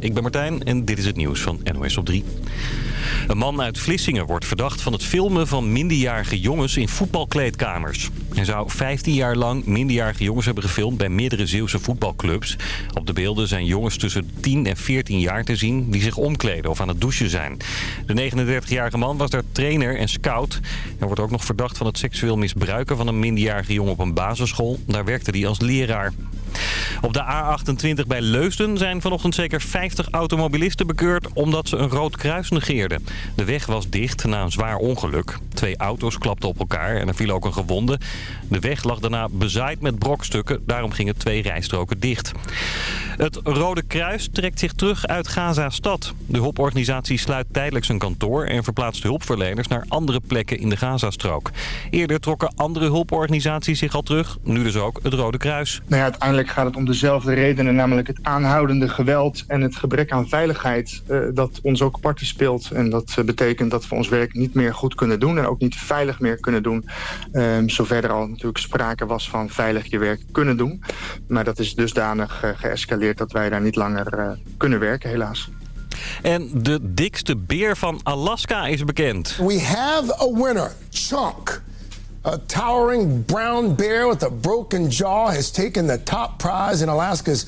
Ik ben Martijn en dit is het nieuws van NOS op 3. Een man uit Vlissingen wordt verdacht van het filmen van minderjarige jongens in voetbalkleedkamers. Hij zou 15 jaar lang minderjarige jongens hebben gefilmd bij meerdere Zeeuwse voetbalclubs. Op de beelden zijn jongens tussen 10 en 14 jaar te zien die zich omkleden of aan het douchen zijn. De 39-jarige man was daar trainer en scout. Hij wordt ook nog verdacht van het seksueel misbruiken van een minderjarige jongen op een basisschool. Daar werkte hij als leraar. Op de A28 bij Leusden zijn vanochtend zeker 50 automobilisten bekeurd omdat ze een rood kruis negeerden. De weg was dicht na een zwaar ongeluk. Twee auto's klapten op elkaar en er viel ook een gewonde. De weg lag daarna bezaaid met brokstukken, daarom gingen twee rijstroken dicht. Het Rode Kruis trekt zich terug uit Gaza-stad. De hulporganisatie sluit tijdelijk zijn kantoor en verplaatst hulpverleners naar andere plekken in de Gazastrook. Eerder trokken andere hulporganisaties zich al terug, nu dus ook het Rode Kruis. Nou ja, uiteindelijk gaat het om dezelfde redenen, namelijk het aanhoudende geweld en het gebrek aan veiligheid uh, dat ons ook parten speelt. En dat uh, betekent dat we ons werk niet meer goed kunnen doen en ook niet veilig meer kunnen doen. Um, zover er al natuurlijk sprake was van veilig je werk kunnen doen. Maar dat is dusdanig uh, geëscaleerd dat wij daar niet langer kunnen werken, helaas. En de dikste beer van Alaska is bekend. We have a winner, Chunk. A towering brown bear with a broken jaw has taken the top prize in Alaska's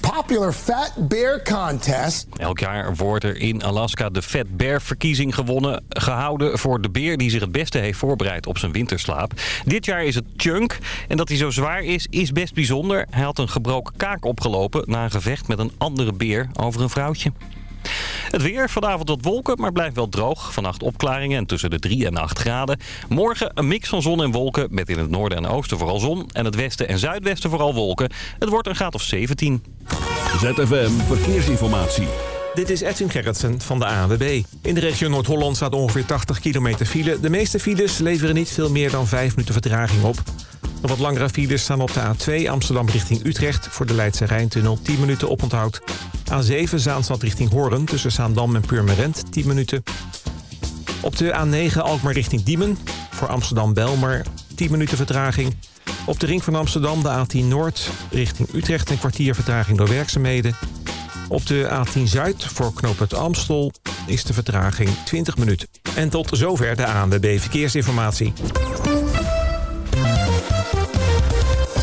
popular Fat Bear Contest. Elk jaar wordt er in Alaska de Fat Bear verkiezing gewonnen, gehouden voor de beer die zich het beste heeft voorbereid op zijn winterslaap. Dit jaar is het Chunk en dat hij zo zwaar is, is best bijzonder. Hij had een gebroken kaak opgelopen na een gevecht met een andere beer over een vrouwtje. Het weer, vanavond wat wolken, maar blijft wel droog. Vannacht opklaringen en tussen de 3 en 8 graden. Morgen een mix van zon en wolken, met in het noorden en oosten vooral zon. En het westen en zuidwesten vooral wolken. Het wordt een graad of 17. ZFM Verkeersinformatie. Dit is Edwin Gerritsen van de ANWB. In de regio Noord-Holland staat ongeveer 80 kilometer file. De meeste files leveren niet veel meer dan 5 minuten vertraging op. Nog wat langere files staan op de A2 Amsterdam richting Utrecht... voor de Leidse Rijntunnel 10 minuten oponthoud. A7 Zaanstad richting Hoorn tussen Zaandam en Purmerend 10 minuten. Op de A9 Alkmaar richting Diemen voor Amsterdam-Belmer 10 minuten vertraging. Op de ring van Amsterdam de A10 Noord richting Utrecht een kwartier vertraging door werkzaamheden. Op de A10 Zuid voor knooppunt Amstel is de vertraging 20 minuten. En tot zover de ANWB Verkeersinformatie.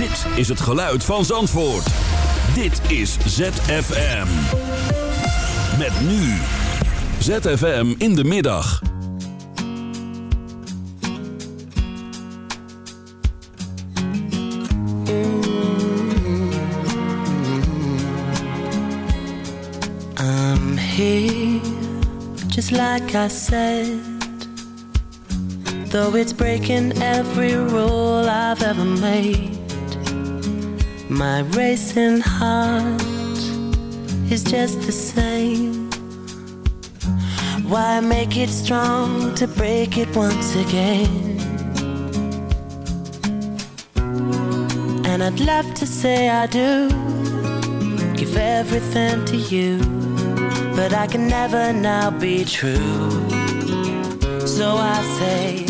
Dit is het geluid van Zandvoort. Dit is ZFM. Met nu. ZFM in de middag. I'm here, just like I said. Though it's breaking every rule I've ever made. My racing heart is just the same. Why make it strong to break it once again? And I'd love to say I do give everything to you, but I can never now be true. So I say,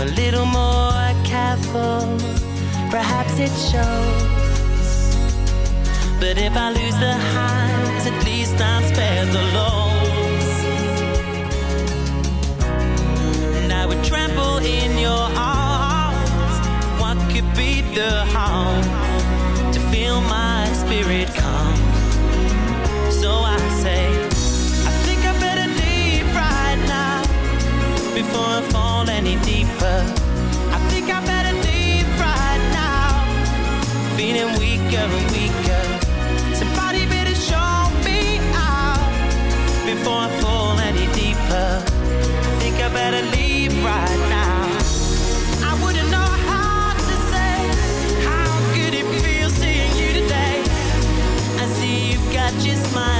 A little more careful, perhaps it shows. But if I lose the highs, at least I'm spared the lows. And I would trample in your arms. What could be the harm to feel my spirit calm? So I say, I think I better leave right now before I fall. Fall any deeper. I think I better leave right now. Feeling weaker and weaker. Somebody better show me out before I fall any deeper. I think I better leave right now. I wouldn't know how to say how good it feels seeing you today. I see you got your smile.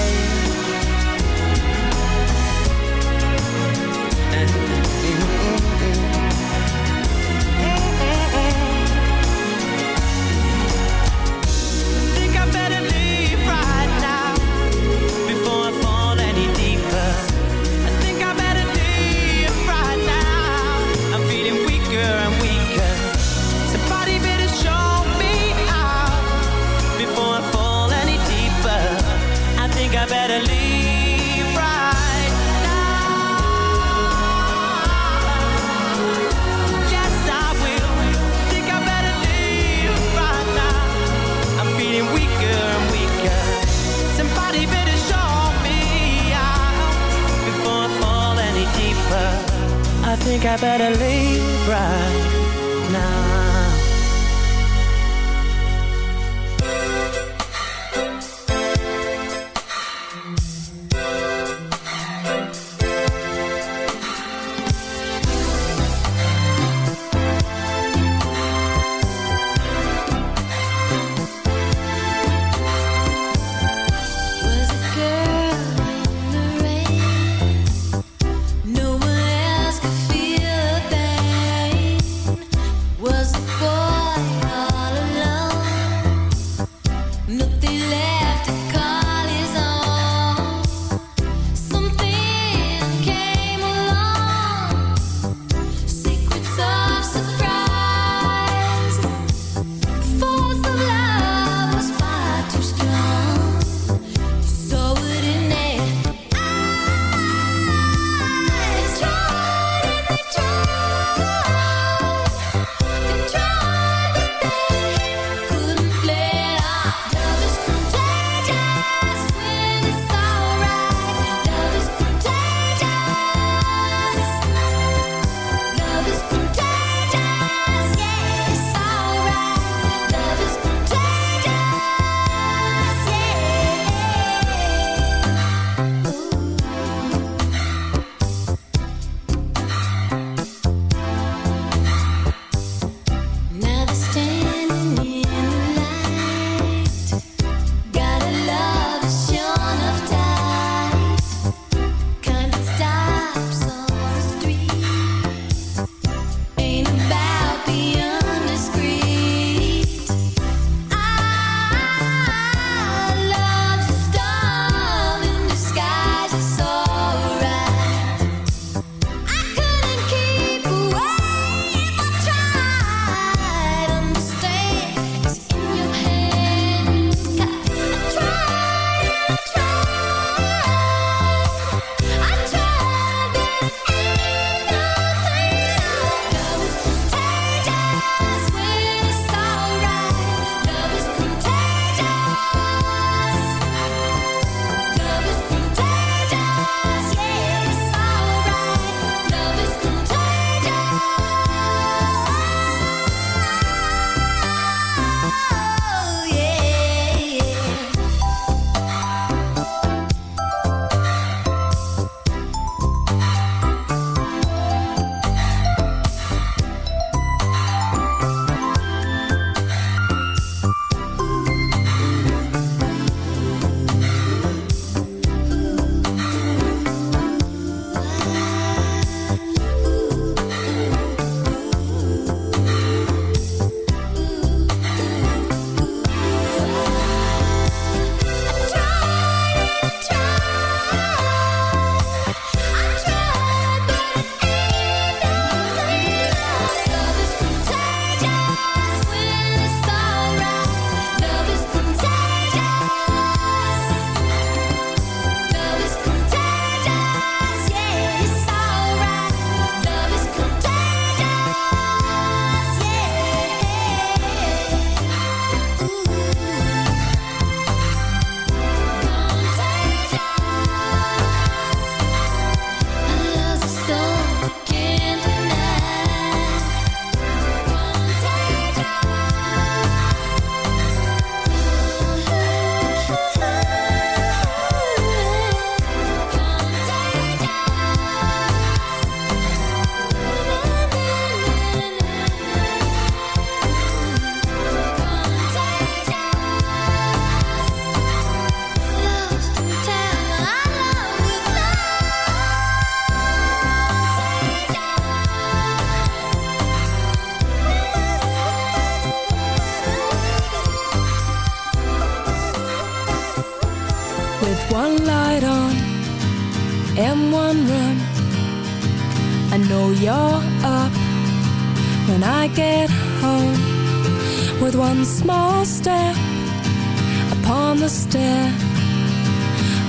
stare.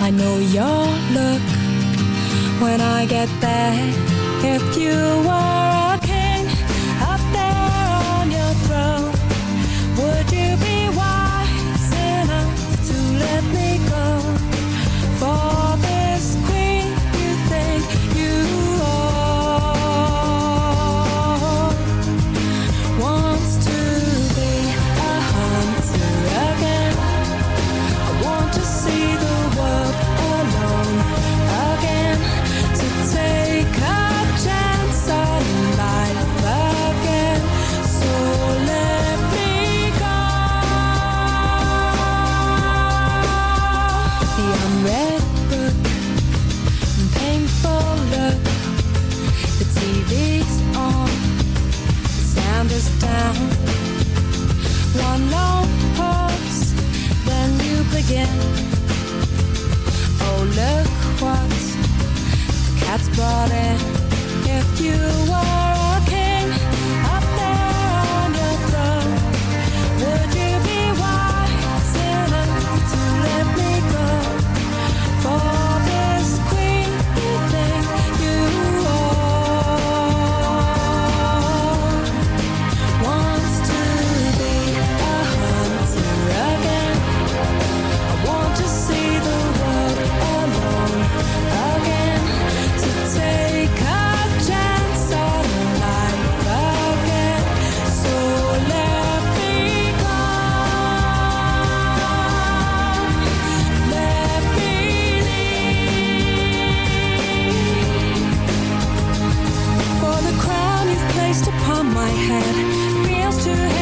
I know your look when I get back. If you were if you want. my head. Feels to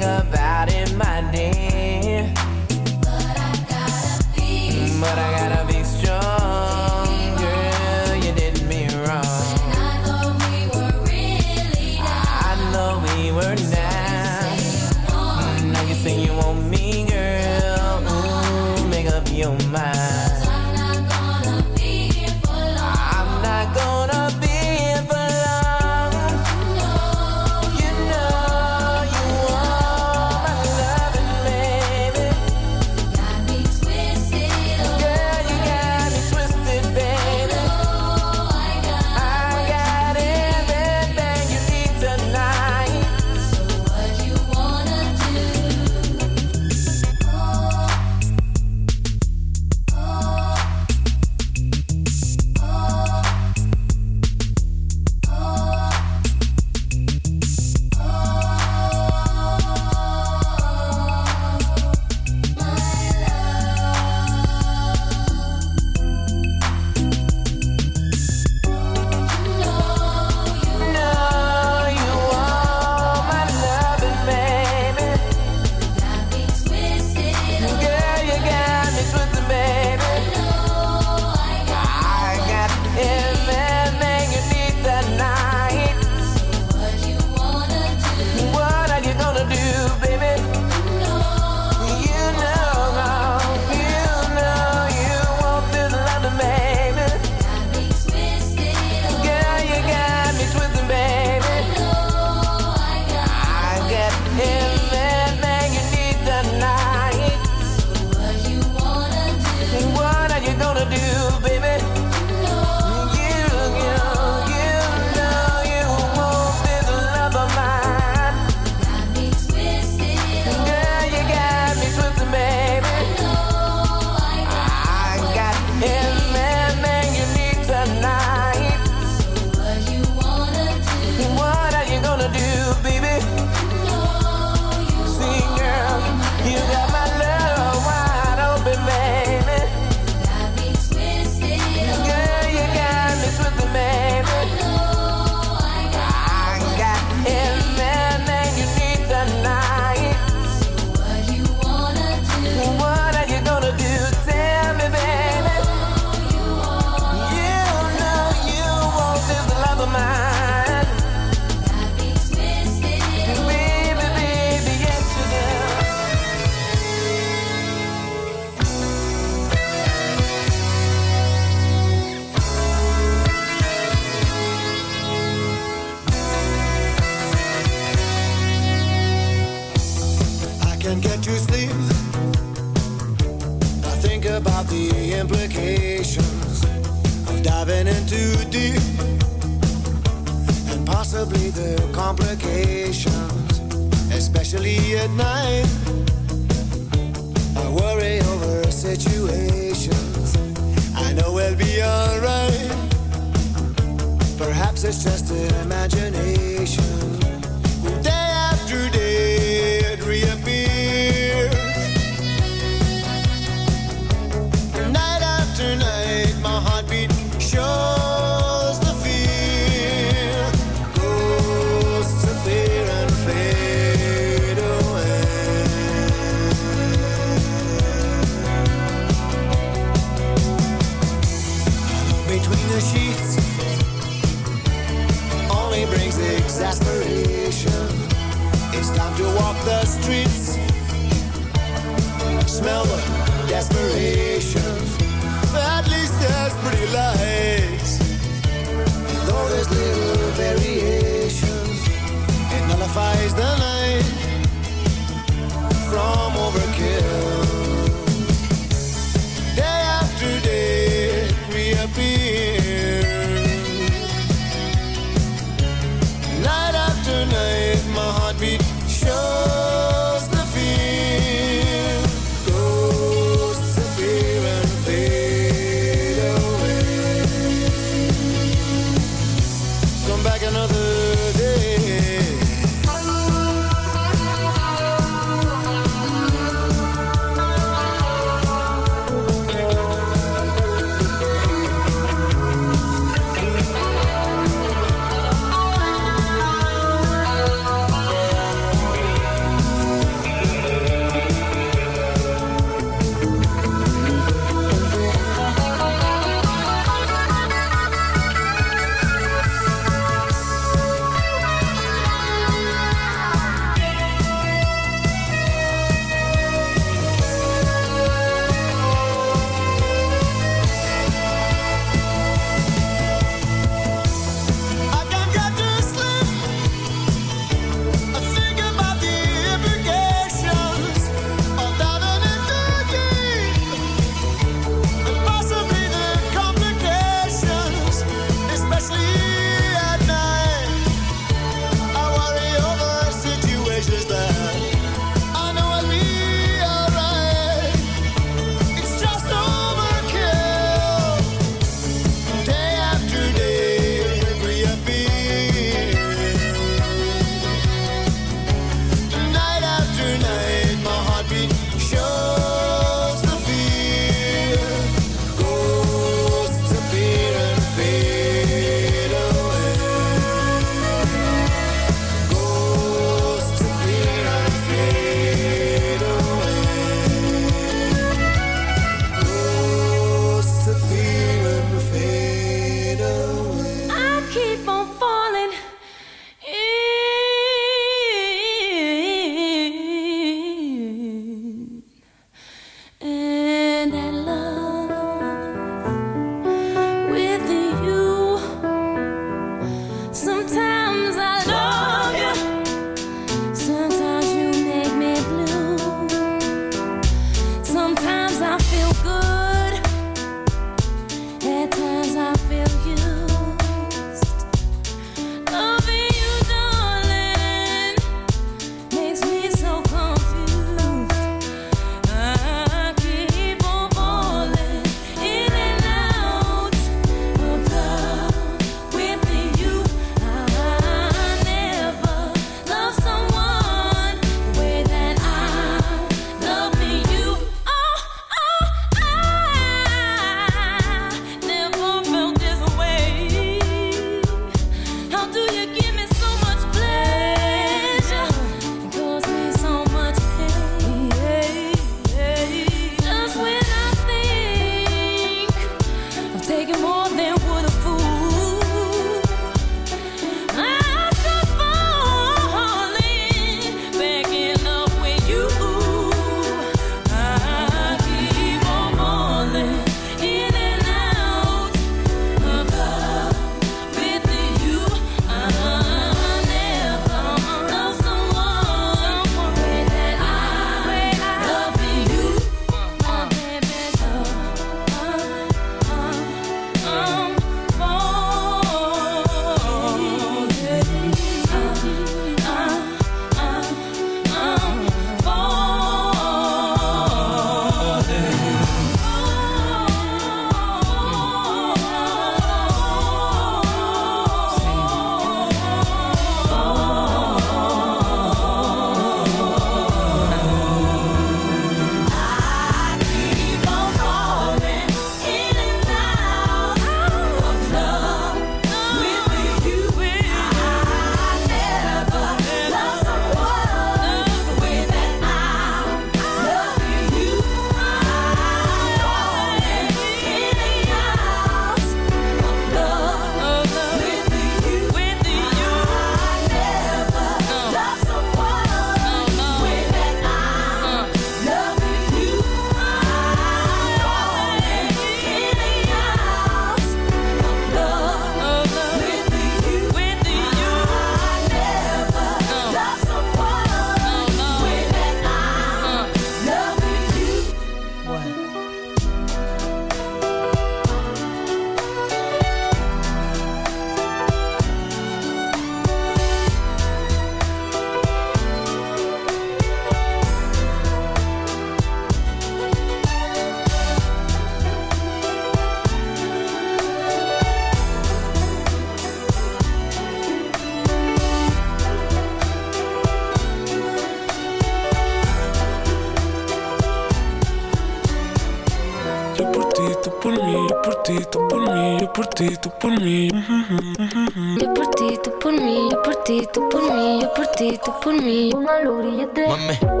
Por mí. Póngalo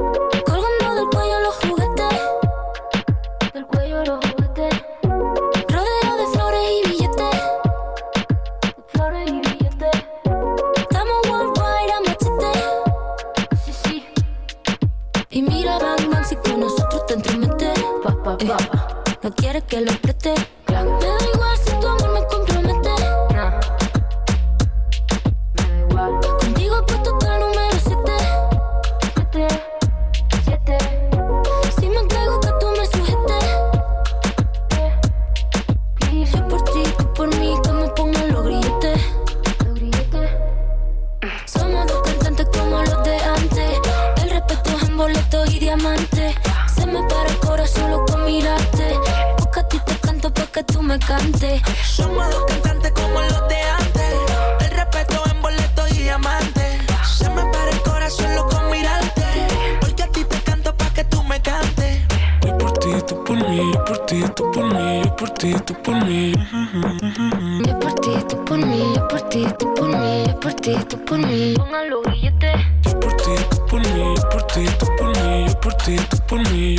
por ti, tú por mí, yo por ti, tú por mí. Pongan los grilletes. Yo por ti, tú por mí, yo por ti, tú por mí, yo por ti, tú por mí.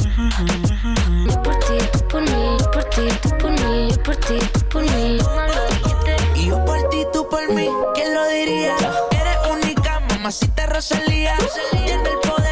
Yo por ti, tú por mí, yo por ti, tú por mí, yo por ti, tú por mí. Pongan los. Y yo por ti, tú por mí, ¿quién lo diría? Eres única, mamacita Rosalía. Tiene el poder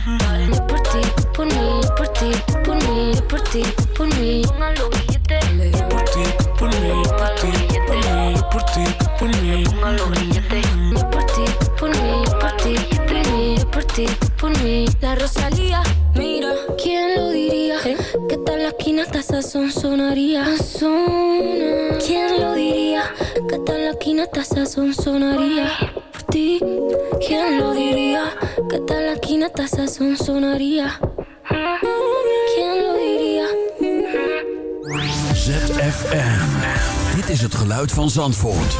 ZFM. Dit is het geluid van Zandvoort.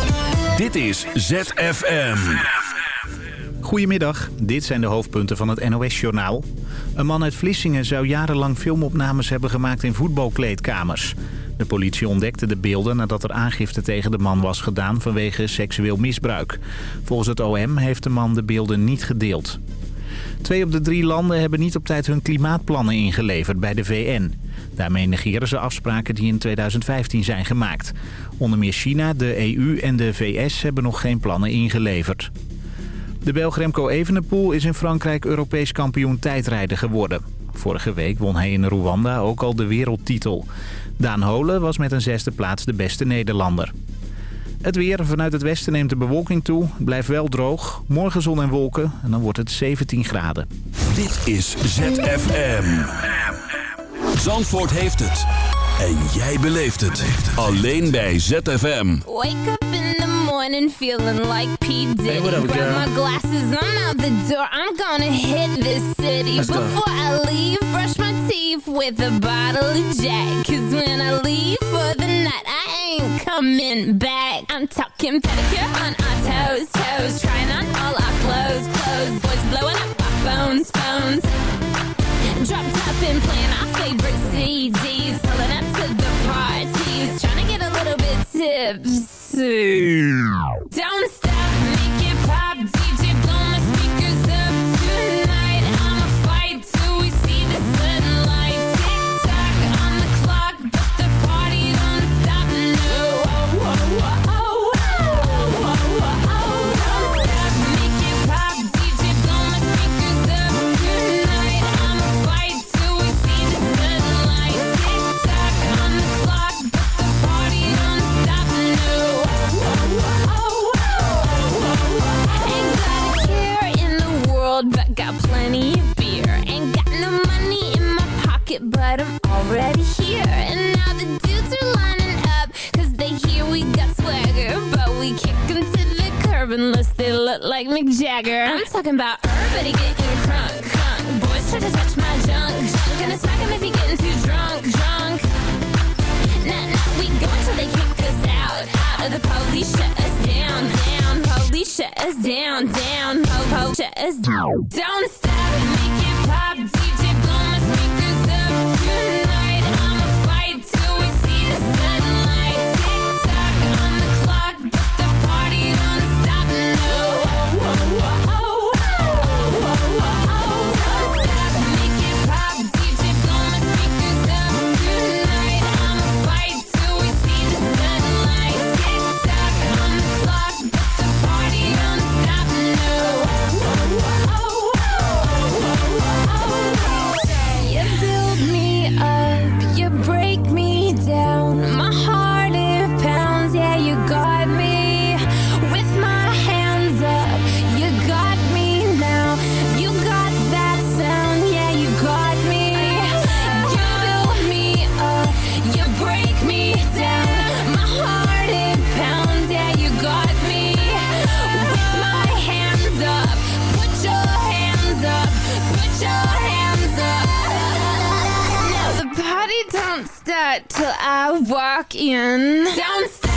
Dit is ZFM. Goedemiddag, dit zijn de hoofdpunten van het NOS-journaal. Een man uit Vlissingen zou jarenlang filmopnames hebben gemaakt in voetbalkleedkamers. De politie ontdekte de beelden nadat er aangifte tegen de man was gedaan vanwege seksueel misbruik. Volgens het OM heeft de man de beelden niet gedeeld. Twee op de drie landen hebben niet op tijd hun klimaatplannen ingeleverd bij de VN. Daarmee negeren ze afspraken die in 2015 zijn gemaakt. Onder meer China, de EU en de VS hebben nog geen plannen ingeleverd. De Belg Remco Evenepoel is in Frankrijk Europees kampioen tijdrijden geworden. Vorige week won hij in Rwanda ook al de wereldtitel. Daan Holen was met een zesde plaats de beste Nederlander. Het weer vanuit het westen neemt de bewolking toe. Het blijft wel droog. Morgen zon en wolken en dan wordt het 17 graden. Dit is ZFM. Zandvoort heeft het. En jij beleeft het. Alleen bij ZFM. Wake up in the morning feeling like P. Diddy. Hey, what up, Grab girl? my glasses, I'm out the door. I'm gonna hit this city. Let's go. Before I leave, brush my teeth with a bottle of Jack. Cause when I leave for the night, I ain't coming back. I'm talking pedicure on our toes, toes. Trying on all our clothes, clothes. Boys blowing up our phones, phones. Drop top and playing our favorite CDs. Pulling up to the parties. Trying to get a little bit tipsy. Don't talking about that till I walk in. Downstairs.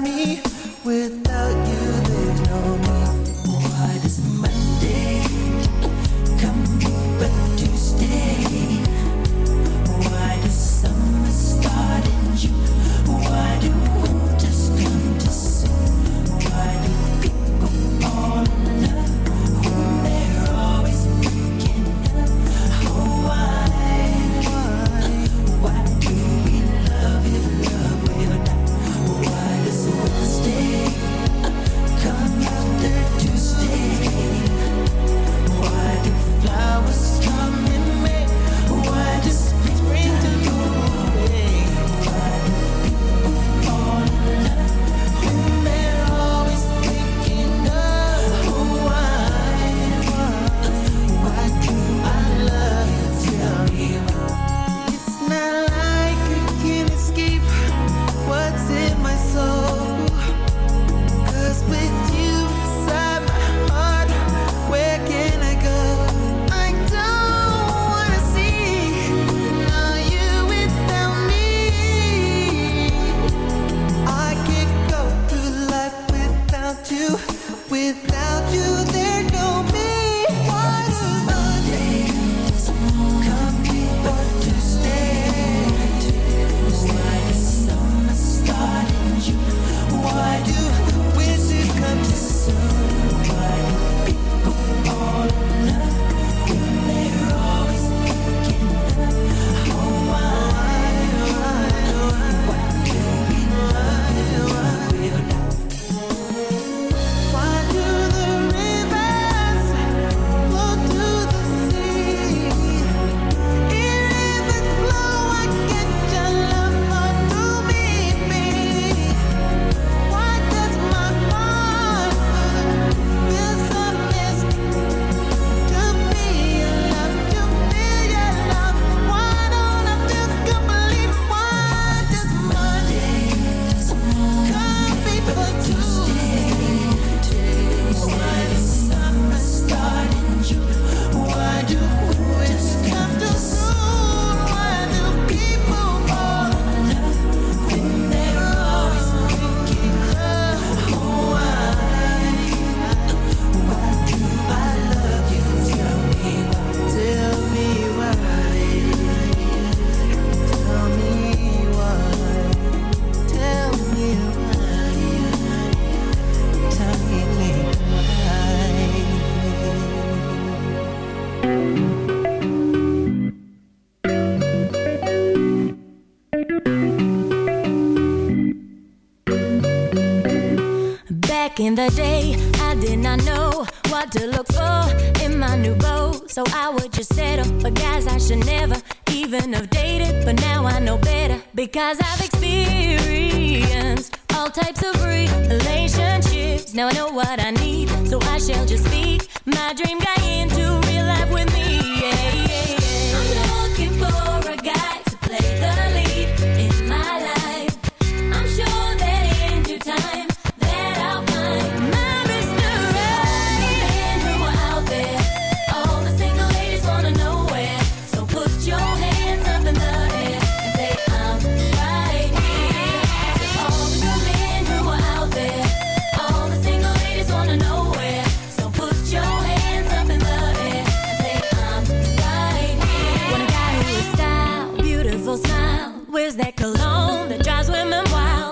me without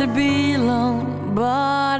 To be alone. But